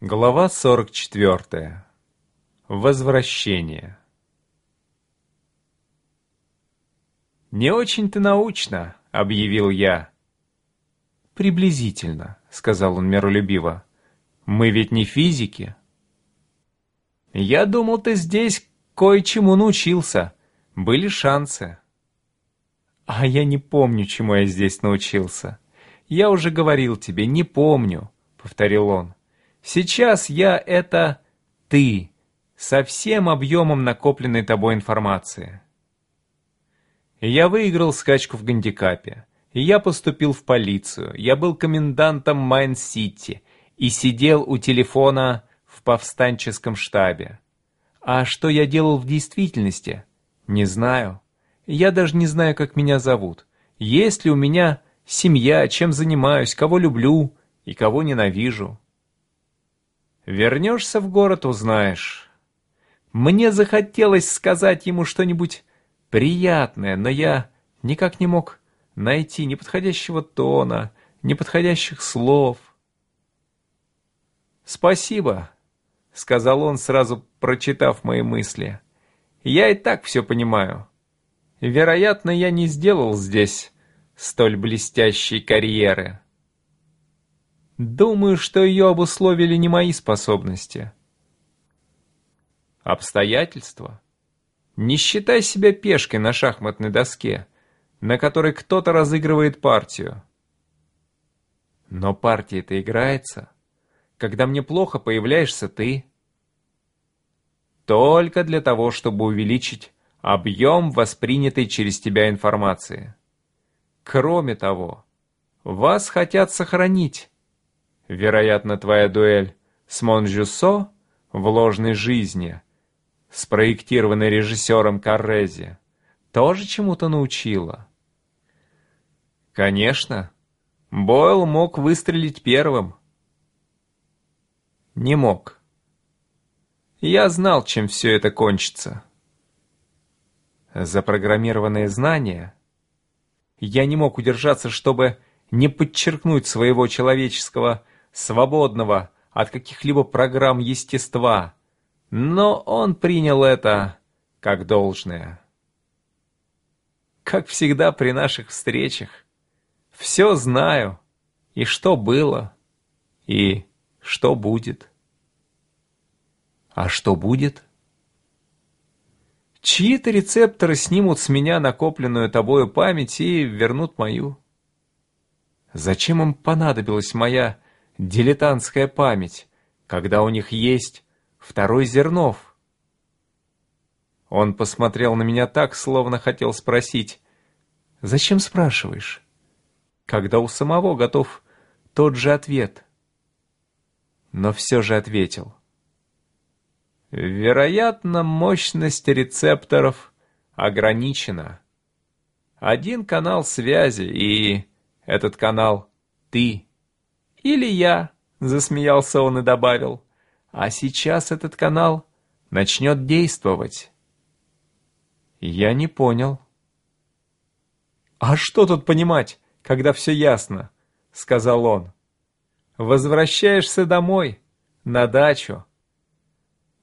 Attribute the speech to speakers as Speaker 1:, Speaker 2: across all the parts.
Speaker 1: Глава 44. Возвращение. «Не очень-то научно», — объявил я. «Приблизительно», — сказал он миролюбиво. «Мы ведь не физики». «Я думал, ты здесь кое-чему научился. Были шансы». «А я не помню, чему я здесь научился. Я уже говорил тебе, не помню», — повторил он. Сейчас я — это ты, со всем объемом накопленной тобой информации. Я выиграл скачку в гандикапе. Я поступил в полицию. Я был комендантом Майн-Сити и сидел у телефона в повстанческом штабе. А что я делал в действительности? Не знаю. Я даже не знаю, как меня зовут. Есть ли у меня семья, чем занимаюсь, кого люблю и кого ненавижу. Вернешься в город, узнаешь. Мне захотелось сказать ему что-нибудь приятное, но я никак не мог найти ни подходящего тона, ни подходящих слов. «Спасибо», — сказал он, сразу прочитав мои мысли. «Я и так все понимаю. Вероятно, я не сделал здесь столь блестящей карьеры». Думаю, что ее обусловили не мои способности. Обстоятельства? Не считай себя пешкой на шахматной доске, на которой кто-то разыгрывает партию. Но партия-то играется. Когда мне плохо, появляешься ты. Только для того, чтобы увеличить объем воспринятой через тебя информации. Кроме того, вас хотят сохранить, Вероятно, твоя дуэль с Монжюсо в ложной жизни, спроектированной режиссером Каррези, тоже чему-то научила. Конечно, Бойл мог выстрелить первым. Не мог. Я знал, чем все это кончится. Запрограммированные знания. Я не мог удержаться, чтобы не подчеркнуть своего человеческого свободного от каких-либо программ естества, но он принял это как должное. Как всегда при наших встречах, все знаю, и что было, и что будет. А что будет? Чьи-то рецепторы снимут с меня накопленную тобою память и вернут мою. Зачем им понадобилась моя дилетантская память, когда у них есть второй Зернов. Он посмотрел на меня так, словно хотел спросить, «Зачем спрашиваешь?» Когда у самого готов тот же ответ. Но все же ответил. Вероятно, мощность рецепторов ограничена. Один канал связи, и этот канал — ты. Или я, засмеялся он и добавил. А сейчас этот канал начнет действовать. Я не понял. А что тут понимать, когда все ясно? Сказал он. Возвращаешься домой, на дачу.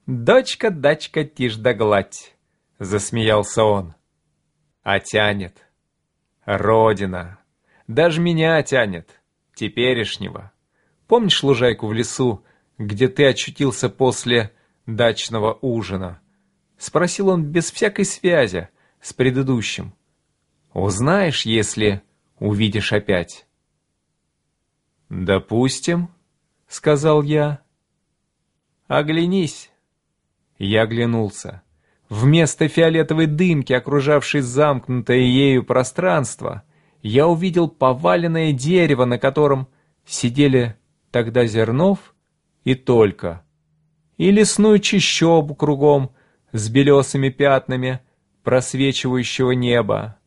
Speaker 1: Дочка, дачка, тишь да гладь, засмеялся он. А тянет. Родина. Даже меня тянет теперешнего. Помнишь лужайку в лесу, где ты очутился после дачного ужина? Спросил он без всякой связи с предыдущим. Узнаешь, если увидишь опять? «Допустим», — сказал я. «Оглянись». Я оглянулся. Вместо фиолетовой дымки, окружавшей замкнутое ею пространство, я увидел поваленное дерево, на котором сидели тогда Зернов и только, и лесную чащобу кругом с белесыми пятнами просвечивающего неба.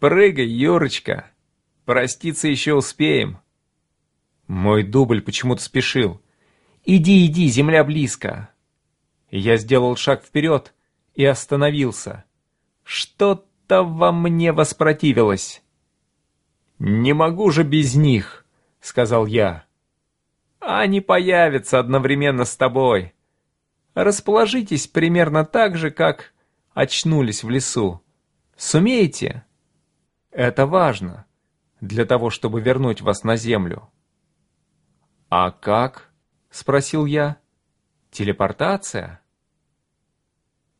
Speaker 1: «Прыгай, Юрочка! Проститься еще успеем!» Мой дубль почему-то спешил. «Иди, иди, земля близко!» Я сделал шаг вперед и остановился. Что что-то во мне воспротивилось. «Не могу же без них», — сказал я. Они появятся одновременно с тобой. Расположитесь примерно так же, как очнулись в лесу. Сумеете? Это важно для того, чтобы вернуть вас на землю. А как? Спросил я. Телепортация?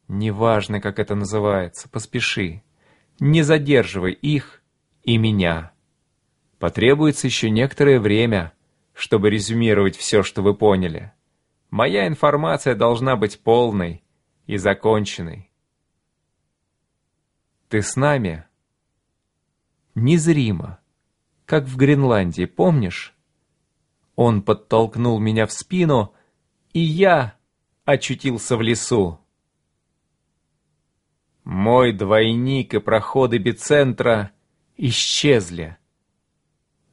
Speaker 1: Неважно, как это называется, поспеши. Не задерживай их и меня. Потребуется еще некоторое время, чтобы резюмировать все, что вы поняли. Моя информация должна быть полной и законченной. Ты с нами? Незримо, как в Гренландии, помнишь? Он подтолкнул меня в спину, и я очутился в лесу. Мой двойник и проход эпицентра исчезли.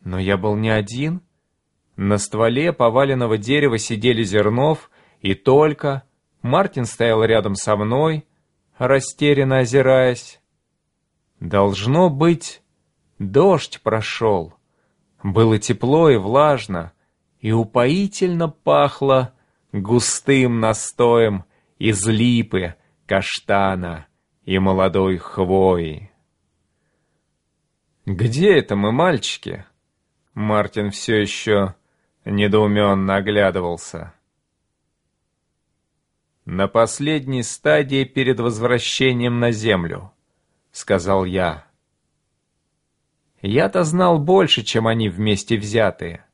Speaker 1: Но я был не один. На стволе поваленного дерева сидели Зернов и только. Мартин стоял рядом со мной, растерянно озираясь. Должно быть, дождь прошел. Было тепло и влажно, и упоительно пахло густым настоем из липы, каштана и молодой хвои. «Где это мы, мальчики?» Мартин все еще недоуменно оглядывался. «На последней стадии перед возвращением на Землю», — сказал я. «Я-то знал больше, чем они вместе взятые».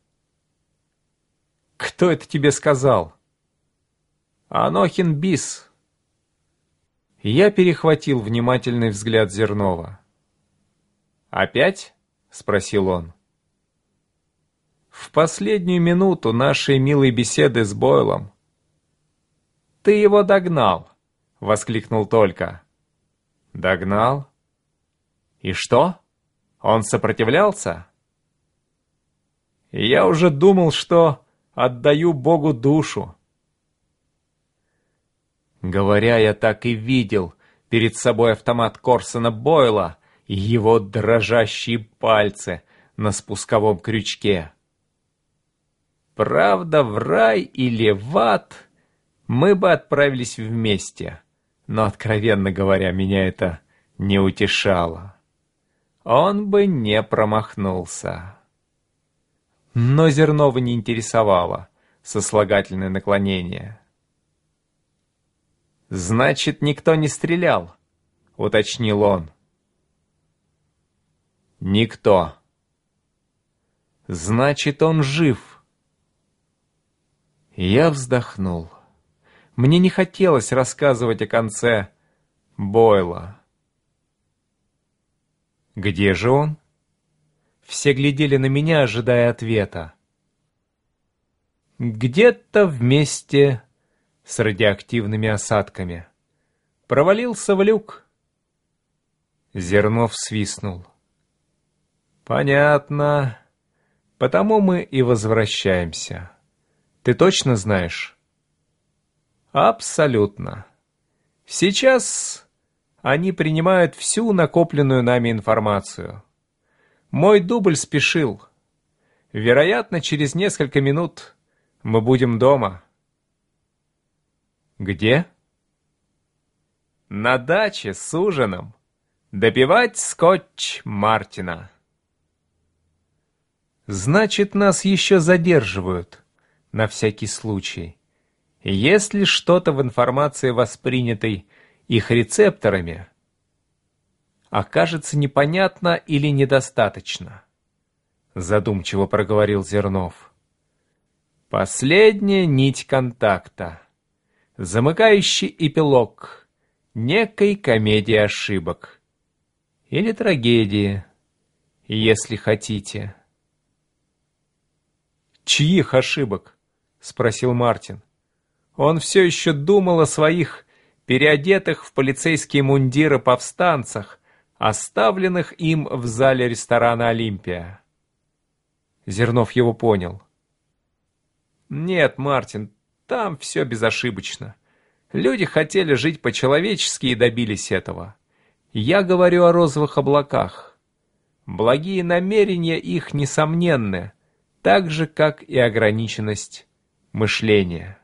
Speaker 1: «Кто это тебе сказал?» «Анохин Бис», я перехватил внимательный взгляд Зернова. «Опять?» — спросил он. «В последнюю минуту нашей милой беседы с Бойлом». «Ты его догнал!» — воскликнул только. «Догнал? И что? Он сопротивлялся?» «Я уже думал, что отдаю Богу душу», Говоря, я так и видел перед собой автомат Корсона Бойла и его дрожащие пальцы на спусковом крючке. Правда, в рай или в ад мы бы отправились вместе, но, откровенно говоря, меня это не утешало. Он бы не промахнулся. Но Зернова не интересовало сослагательное наклонение. «Значит, никто не стрелял», — уточнил он. «Никто». «Значит, он жив». Я вздохнул. Мне не хотелось рассказывать о конце Бойла. «Где же он?» Все глядели на меня, ожидая ответа. «Где-то вместе с радиоактивными осадками. Провалился в люк. Зернов свистнул. «Понятно. Потому мы и возвращаемся. Ты точно знаешь?» «Абсолютно. Сейчас они принимают всю накопленную нами информацию. Мой дубль спешил. Вероятно, через несколько минут мы будем дома». «Где?» «На даче с ужином. Допивать скотч Мартина». «Значит, нас еще задерживают, на всякий случай. Если что-то в информации, воспринятой их рецепторами, окажется непонятно или недостаточно», задумчиво проговорил Зернов. «Последняя нить контакта» замыкающий эпилог некой комедии ошибок. Или трагедии, если хотите. «Чьих ошибок?» — спросил Мартин. Он все еще думал о своих переодетых в полицейские мундиры повстанцах, оставленных им в зале ресторана «Олимпия». Зернов его понял. «Нет, Мартин, там все безошибочно. Люди хотели жить по-человечески и добились этого. Я говорю о розовых облаках. Благие намерения их несомненны, так же, как и ограниченность мышления.